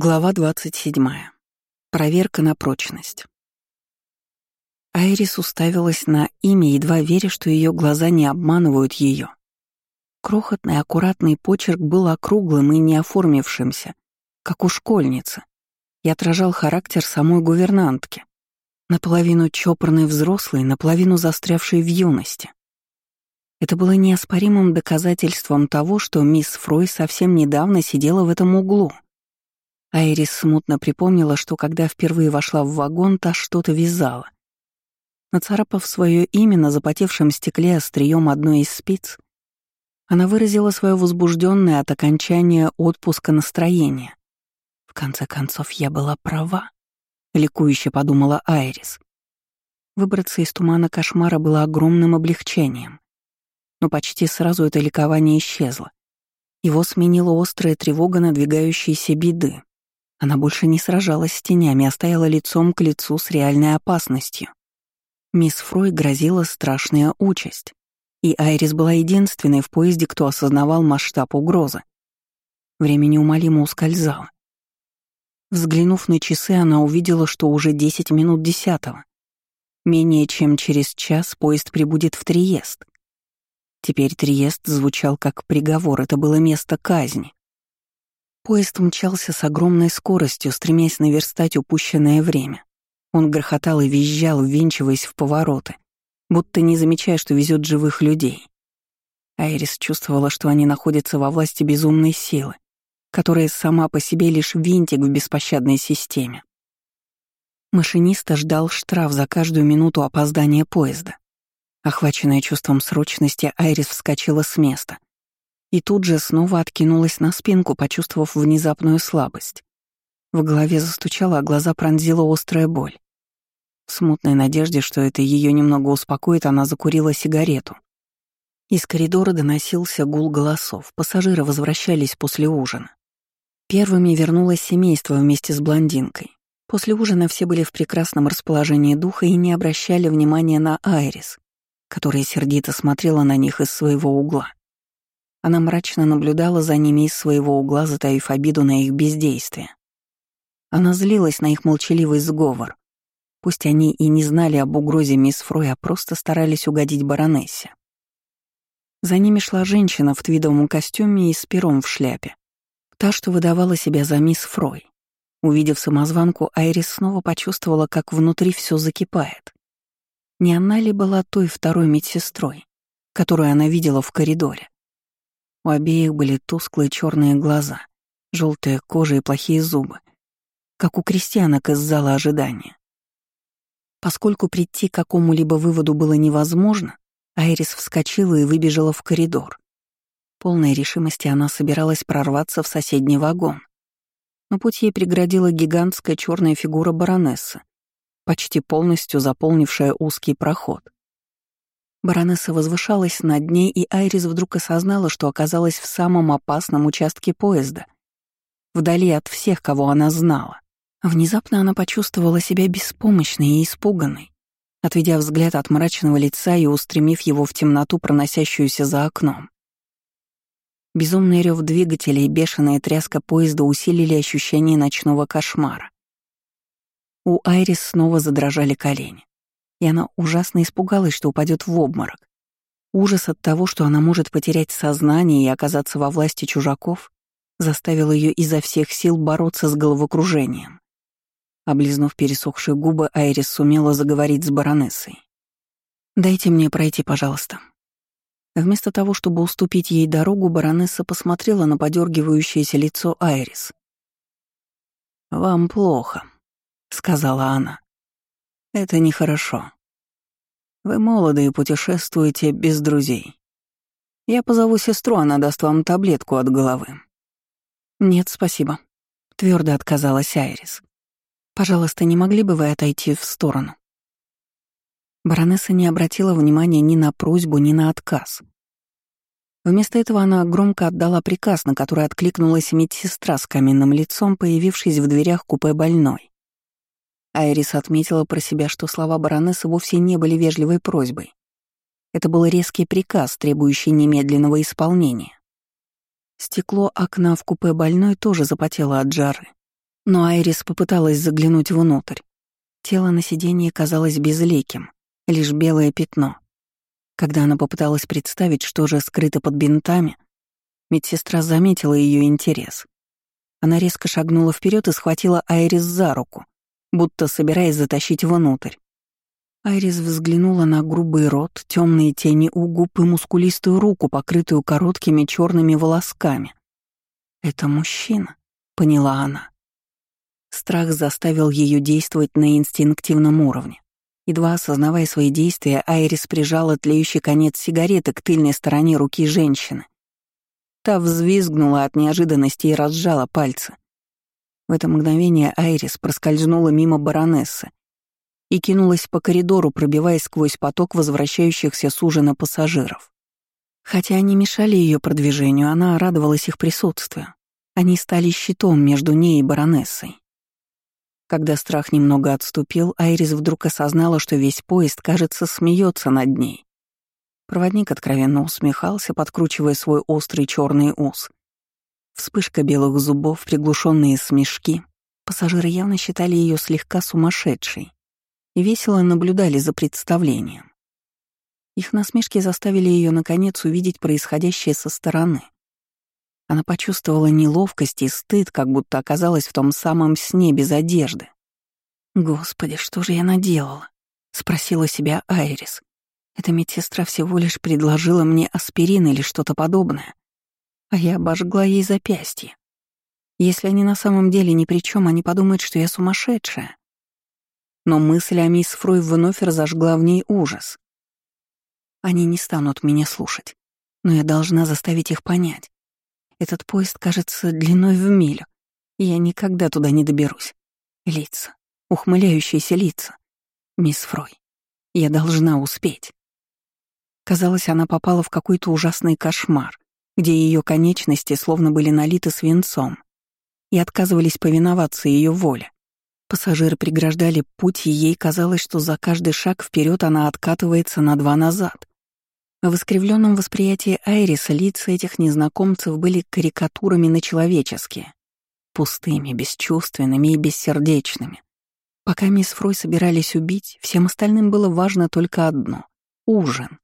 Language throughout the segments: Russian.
Глава 27. Проверка на прочность. Айрис уставилась на имя, едва веря, что ее глаза не обманывают ее. Крохотный аккуратный почерк был округлым и не оформившимся, как у школьницы, и отражал характер самой гувернантки, наполовину чопорный взрослый, наполовину застрявший в юности. Это было неоспоримым доказательством того, что мисс Фрой совсем недавно сидела в этом углу — Айрис смутно припомнила, что когда впервые вошла в вагон, та что-то вязала. Нацарапав свое имя на запотевшем стекле острием одной из спиц, она выразила свое возбужденное от окончания отпуска настроение. В конце концов, я была права, ликующе подумала Айрис. Выбраться из тумана кошмара было огромным облегчением. Но почти сразу это ликование исчезло. Его сменила острая тревога надвигающейся беды. Она больше не сражалась с тенями, а стояла лицом к лицу с реальной опасностью. Мисс Фрой грозила страшная участь, и Айрис была единственной в поезде, кто осознавал масштаб угрозы. Время неумолимо ускользало. Взглянув на часы, она увидела, что уже 10 минут десятого. Менее чем через час поезд прибудет в Триест. Теперь Триест звучал как приговор, это было место казни. Поезд мчался с огромной скоростью, стремясь наверстать упущенное время. Он грохотал и визжал, ввинчиваясь в повороты, будто не замечая, что везет живых людей. Айрис чувствовала, что они находятся во власти безумной силы, которая сама по себе лишь винтик в беспощадной системе. Машиниста ждал штраф за каждую минуту опоздания поезда. Охваченная чувством срочности, Айрис вскочила с места и тут же снова откинулась на спинку, почувствовав внезапную слабость. В голове застучало, а глаза пронзила острая боль. В смутной надежде, что это ее немного успокоит, она закурила сигарету. Из коридора доносился гул голосов, пассажиры возвращались после ужина. Первыми вернулось семейство вместе с блондинкой. После ужина все были в прекрасном расположении духа и не обращали внимания на Айрис, которая сердито смотрела на них из своего угла. Она мрачно наблюдала за ними из своего угла, затаив обиду на их бездействие. Она злилась на их молчаливый сговор. Пусть они и не знали об угрозе мисс Фрой, а просто старались угодить баронессе. За ними шла женщина в твидовом костюме и с пером в шляпе. Та, что выдавала себя за мисс Фрой. Увидев самозванку, Айрис снова почувствовала, как внутри все закипает. Не она ли была той второй медсестрой, которую она видела в коридоре? У обеих были тусклые черные глаза, желтая кожа и плохие зубы, как у крестьянок из зала ожидания. Поскольку прийти к какому-либо выводу было невозможно, Айрис вскочила и выбежала в коридор. Полной решимости она собиралась прорваться в соседний вагон. Но путь ей преградила гигантская черная фигура баронессы, почти полностью заполнившая узкий проход. Баронесса возвышалась над ней, и Айрис вдруг осознала, что оказалась в самом опасном участке поезда, вдали от всех, кого она знала. Внезапно она почувствовала себя беспомощной и испуганной, отведя взгляд от мрачного лица и устремив его в темноту, проносящуюся за окном. Безумный рев двигателя и бешеная тряска поезда усилили ощущение ночного кошмара. У Айрис снова задрожали колени и она ужасно испугалась, что упадет в обморок. Ужас от того, что она может потерять сознание и оказаться во власти чужаков, заставил ее изо всех сил бороться с головокружением. Облизнув пересохшие губы, Айрис сумела заговорить с баронессой. «Дайте мне пройти, пожалуйста». Вместо того, чтобы уступить ей дорогу, баронесса посмотрела на подергивающееся лицо Айрис. «Вам плохо», — сказала она. Это нехорошо. Вы молоды и путешествуете без друзей. Я позову сестру, она даст вам таблетку от головы. Нет, спасибо. Твердо отказалась Айрис. Пожалуйста, не могли бы вы отойти в сторону? Баронесса не обратила внимания ни на просьбу, ни на отказ. Вместо этого она громко отдала приказ, на который откликнулась медсестра с каменным лицом, появившись в дверях купе больной. Айрис отметила про себя, что слова баронессы вовсе не были вежливой просьбой. Это был резкий приказ, требующий немедленного исполнения. Стекло окна в купе больной тоже запотело от жары. Но Айрис попыталась заглянуть внутрь. Тело на сиденье казалось безликим, лишь белое пятно. Когда она попыталась представить, что же скрыто под бинтами, медсестра заметила ее интерес. Она резко шагнула вперед и схватила Айрис за руку, будто собираясь затащить внутрь. Айрис взглянула на грубый рот, темные тени у губ и мускулистую руку, покрытую короткими черными волосками. «Это мужчина», — поняла она. Страх заставил ее действовать на инстинктивном уровне. Едва осознавая свои действия, Айрис прижала тлеющий конец сигареты к тыльной стороне руки женщины. Та взвизгнула от неожиданности и разжала пальцы. В это мгновение Айрис проскользнула мимо баронессы и кинулась по коридору, пробиваясь сквозь поток возвращающихся с ужина пассажиров. Хотя они мешали ее продвижению, она радовалась их присутствию. Они стали щитом между ней и баронессой. Когда страх немного отступил, Айрис вдруг осознала, что весь поезд, кажется, смеется над ней. Проводник откровенно усмехался, подкручивая свой острый черный ус. Вспышка белых зубов, приглушенные смешки. Пассажиры явно считали ее слегка сумасшедшей и весело наблюдали за представлением. Их насмешки заставили ее наконец увидеть происходящее со стороны — она почувствовала неловкость и стыд, как будто оказалась в том самом сне без одежды. «Господи, что же я наделала?» — спросила себя Айрис. «Эта медсестра всего лишь предложила мне аспирин или что-то подобное, а я обожгла ей запястье. Если они на самом деле ни при чем, они подумают, что я сумасшедшая». Но мысль о мисс Фрой вновь разожгла в ней ужас. Они не станут меня слушать, но я должна заставить их понять. Этот поезд кажется длиной в милю, и я никогда туда не доберусь. Лица, ухмыляющиеся лица. Мисс Фрой, я должна успеть. Казалось, она попала в какой-то ужасный кошмар, где ее конечности словно были налиты свинцом и отказывались повиноваться ее воле. Пассажиры преграждали путь, и ей казалось, что за каждый шаг вперед она откатывается на два назад. В искривленном восприятии Айриса лица этих незнакомцев были карикатурами на человеческие, пустыми, бесчувственными и бессердечными. Пока мисс Фрой собирались убить, всем остальным было важно только одно — ужин.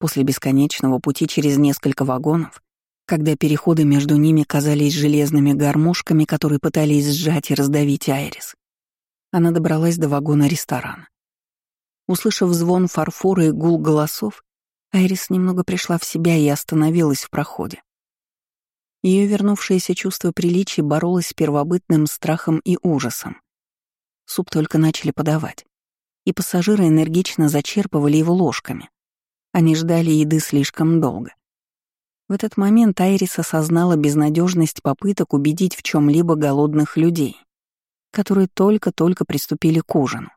После бесконечного пути через несколько вагонов, когда переходы между ними казались железными гармошками, которые пытались сжать и раздавить Айрис, она добралась до вагона ресторана. Услышав звон фарфора и гул голосов, Айрис немного пришла в себя и остановилась в проходе. Ее вернувшееся чувство приличия боролось с первобытным страхом и ужасом. Суп только начали подавать, и пассажиры энергично зачерпывали его ложками. Они ждали еды слишком долго. В этот момент Айрис осознала безнадежность попыток убедить в чем либо голодных людей, которые только-только приступили к ужину.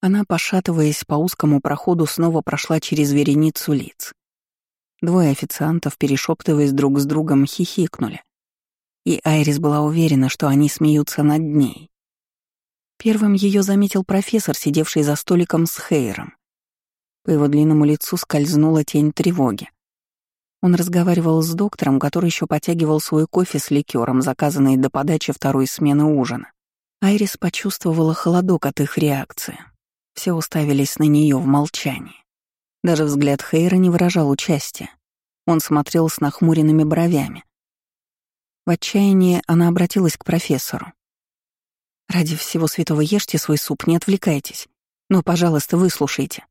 Она, пошатываясь по узкому проходу, снова прошла через вереницу лиц. Двое официантов, перешептываясь друг с другом, хихикнули. И Айрис была уверена, что они смеются над ней. Первым ее заметил профессор, сидевший за столиком с Хейром. По его длинному лицу скользнула тень тревоги. Он разговаривал с доктором, который еще потягивал свой кофе с ликером, заказанный до подачи второй смены ужина. Айрис почувствовала холодок от их реакции. Все уставились на нее в молчании. Даже взгляд Хейра не выражал участия. Он смотрел с нахмуренными бровями. В отчаянии она обратилась к профессору. «Ради всего святого ешьте свой суп, не отвлекайтесь. Но, пожалуйста, выслушайте.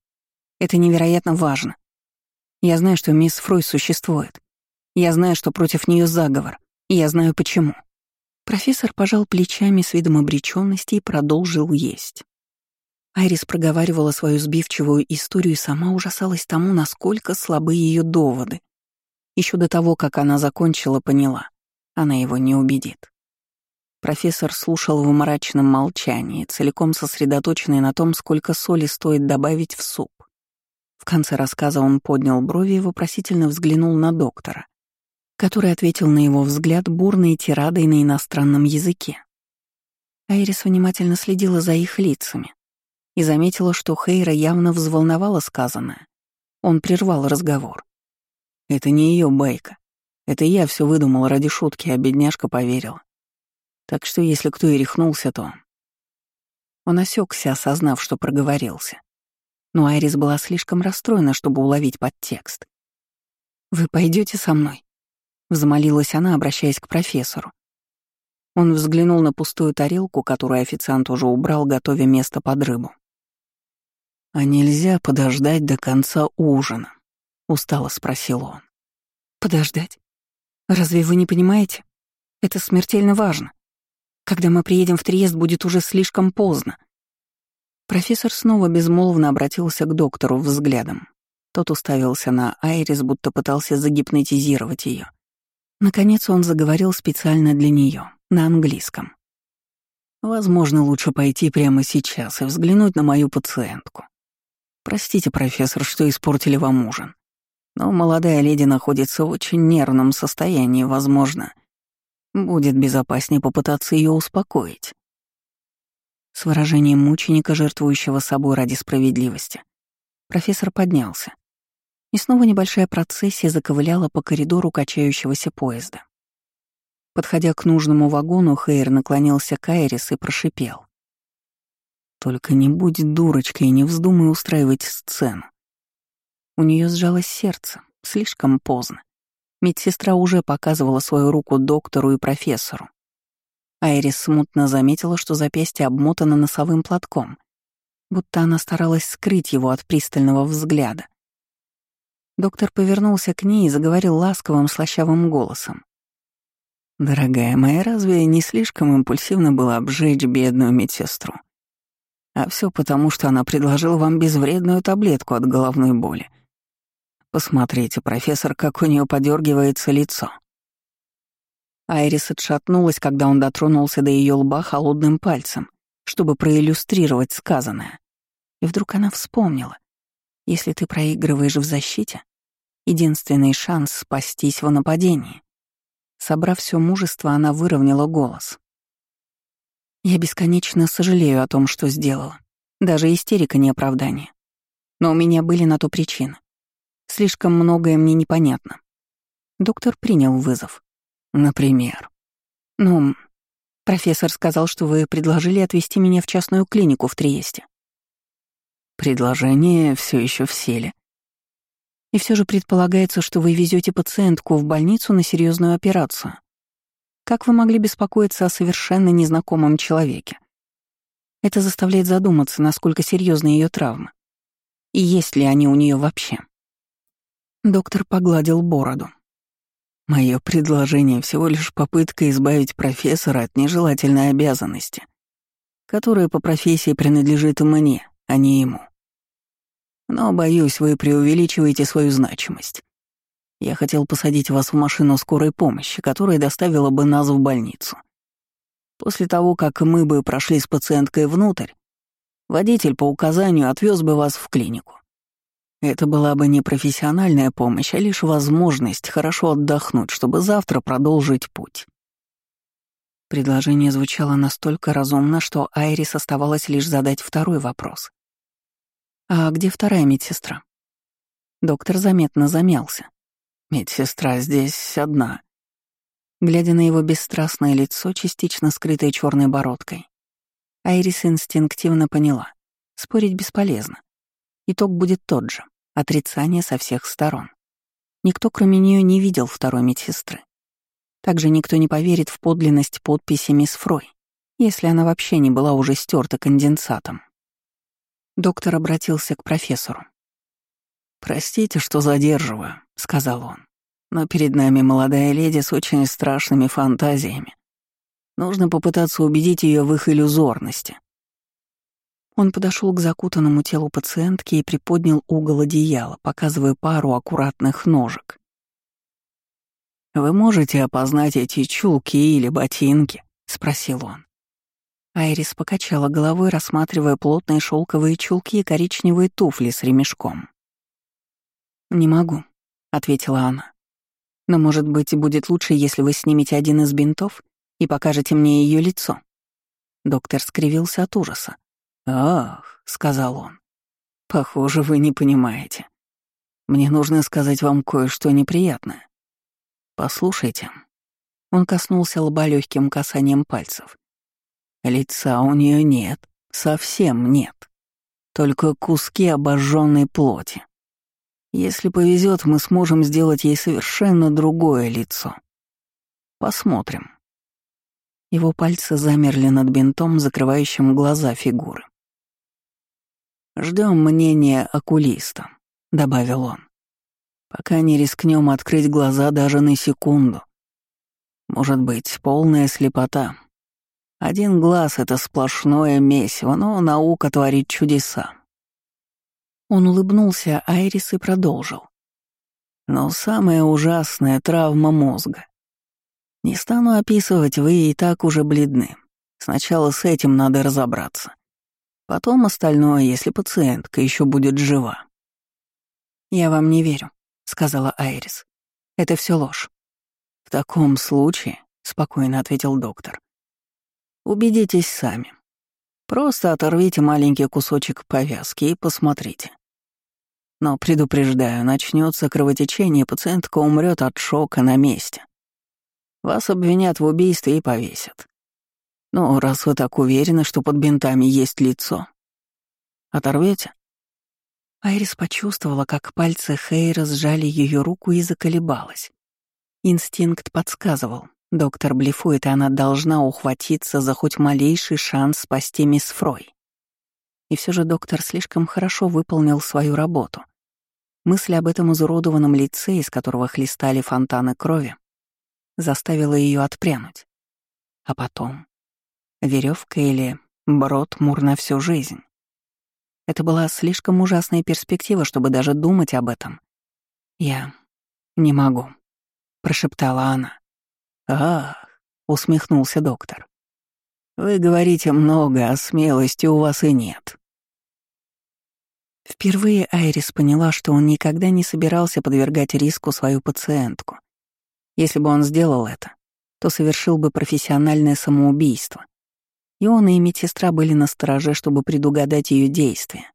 Это невероятно важно. Я знаю, что мисс Фрой существует. Я знаю, что против нее заговор. И я знаю, почему». Профессор пожал плечами с видом обреченности и продолжил есть. Айрис проговаривала свою сбивчивую историю и сама ужасалась тому, насколько слабы ее доводы. Еще до того, как она закончила, поняла. Она его не убедит. Профессор слушал в мрачном молчании, целиком сосредоточенный на том, сколько соли стоит добавить в суп. В конце рассказа он поднял брови и вопросительно взглянул на доктора, который ответил на его взгляд бурной тирадой на иностранном языке. Айрис внимательно следила за их лицами, и заметила, что Хейра явно взволновала сказанное. Он прервал разговор. «Это не ее байка. Это я все выдумал ради шутки, а бедняжка поверила. Так что если кто и рехнулся, то... Он осекся, осознав, что проговорился. Но Айрис была слишком расстроена, чтобы уловить подтекст. «Вы пойдете со мной?» — взмолилась она, обращаясь к профессору. Он взглянул на пустую тарелку, которую официант уже убрал, готовя место под рыбу. «А нельзя подождать до конца ужина?» — устало спросил он. «Подождать? Разве вы не понимаете? Это смертельно важно. Когда мы приедем в Триест, будет уже слишком поздно». Профессор снова безмолвно обратился к доктору взглядом. Тот уставился на Айрис, будто пытался загипнотизировать ее. Наконец он заговорил специально для нее на английском. «Возможно, лучше пойти прямо сейчас и взглянуть на мою пациентку. Простите, профессор, что испортили вам ужин. Но молодая леди находится в очень нервном состоянии, возможно. Будет безопаснее попытаться ее успокоить». С выражением мученика, жертвующего собой ради справедливости, профессор поднялся. И снова небольшая процессия заковыляла по коридору качающегося поезда. Подходя к нужному вагону, Хейр наклонился к Айрис и прошипел. «Только не будь дурочкой и не вздумай устраивать сцену». У нее сжалось сердце, слишком поздно. Медсестра уже показывала свою руку доктору и профессору. Айрис смутно заметила, что запястье обмотано носовым платком, будто она старалась скрыть его от пристального взгляда. Доктор повернулся к ней и заговорил ласковым, слащавым голосом. Дорогая моя, разве не слишком импульсивно было обжечь бедную медсестру? А все потому, что она предложила вам безвредную таблетку от головной боли. Посмотрите, профессор, как у нее подергивается лицо. Айрис отшатнулась, когда он дотронулся до ее лба холодным пальцем, чтобы проиллюстрировать сказанное. И вдруг она вспомнила. Если ты проигрываешь в защите, единственный шанс спастись в нападении. Собрав все мужество, она выровняла голос. «Я бесконечно сожалею о том, что сделала. Даже истерика не оправдание. Но у меня были на то причины. Слишком многое мне непонятно. Доктор принял вызов. Например. Ну, профессор сказал, что вы предложили отвезти меня в частную клинику в Триесте. Предложение все еще в силе. И все же предполагается, что вы везете пациентку в больницу на серьезную операцию. Как вы могли беспокоиться о совершенно незнакомом человеке? Это заставляет задуматься, насколько серьезны ее травмы. И есть ли они у нее вообще? Доктор погладил бороду. Мое предложение всего лишь попытка избавить профессора от нежелательной обязанности, которая по профессии принадлежит мне, а не ему. Но, боюсь, вы преувеличиваете свою значимость. Я хотел посадить вас в машину скорой помощи, которая доставила бы нас в больницу. После того, как мы бы прошли с пациенткой внутрь, водитель по указанию отвез бы вас в клинику. Это была бы не профессиональная помощь, а лишь возможность хорошо отдохнуть, чтобы завтра продолжить путь. Предложение звучало настолько разумно, что Айрис оставалось лишь задать второй вопрос. «А где вторая медсестра?» Доктор заметно замялся. «Медсестра здесь одна». Глядя на его бесстрастное лицо, частично скрытое черной бородкой, Айрис инстинктивно поняла. Спорить бесполезно. Итог будет тот же — отрицание со всех сторон. Никто, кроме нее, не видел второй медсестры. Также никто не поверит в подлинность подписи мисс Фрой, если она вообще не была уже стерта конденсатом. Доктор обратился к профессору. «Простите, что задерживаю», — сказал он. «Но перед нами молодая леди с очень страшными фантазиями. Нужно попытаться убедить ее в их иллюзорности». Он подошел к закутанному телу пациентки и приподнял угол одеяла, показывая пару аккуратных ножек. «Вы можете опознать эти чулки или ботинки?» — спросил он. Айрис покачала головой, рассматривая плотные шелковые чулки и коричневые туфли с ремешком. «Не могу», — ответила она. «Но, может быть, будет лучше, если вы снимете один из бинтов и покажете мне ее лицо». Доктор скривился от ужаса. «Ах», — сказал он, — «похоже, вы не понимаете. Мне нужно сказать вам кое-что неприятное. Послушайте, Он коснулся лба легким касанием пальцев. Лица у нее нет, совсем нет. Только куски обожженной плоти. Если повезет, мы сможем сделать ей совершенно другое лицо. Посмотрим. Его пальцы замерли над бинтом, закрывающим глаза фигуры. Ждем мнения окулиста, добавил он. Пока не рискнем открыть глаза даже на секунду. Может быть, полная слепота. Один глаз — это сплошное месиво, но наука творит чудеса. Он улыбнулся Айрис и продолжил. Но самая ужасная травма мозга. Не стану описывать, вы и так уже бледны. Сначала с этим надо разобраться. Потом остальное, если пациентка еще будет жива. «Я вам не верю», — сказала Айрис. «Это все ложь». «В таком случае», — спокойно ответил доктор, — «убедитесь сами. Просто оторвите маленький кусочек повязки и посмотрите. Но предупреждаю, начнется кровотечение, пациентка умрет от шока на месте. Вас обвинят в убийстве и повесят. Ну, раз вы так уверены, что под бинтами есть лицо, оторвете? Айрис почувствовала, как пальцы Хейра сжали ее руку и заколебалась. Инстинкт подсказывал. Доктор блефует, и она должна ухватиться за хоть малейший шанс спасти мисс Фрой. И все же доктор слишком хорошо выполнил свою работу. Мысль об этом изуродованном лице, из которого хлестали фонтаны крови, заставила ее отпрянуть. А потом веревка или брод мур на всю жизнь. Это была слишком ужасная перспектива, чтобы даже думать об этом. «Я не могу», — прошептала она. «Ах», — усмехнулся доктор. «Вы говорите много, а смелости у вас и нет». Впервые Айрис поняла, что он никогда не собирался подвергать риску свою пациентку. Если бы он сделал это, то совершил бы профессиональное самоубийство, и он и медсестра были на стороже, чтобы предугадать ее действия.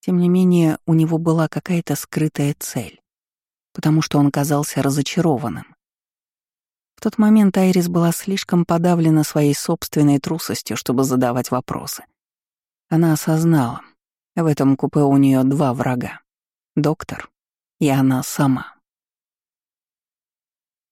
Тем не менее, у него была какая-то скрытая цель, потому что он казался разочарованным. В тот момент Айрис была слишком подавлена своей собственной трусостью, чтобы задавать вопросы. Она осознала, в этом купе у нее два врага — доктор и она сама.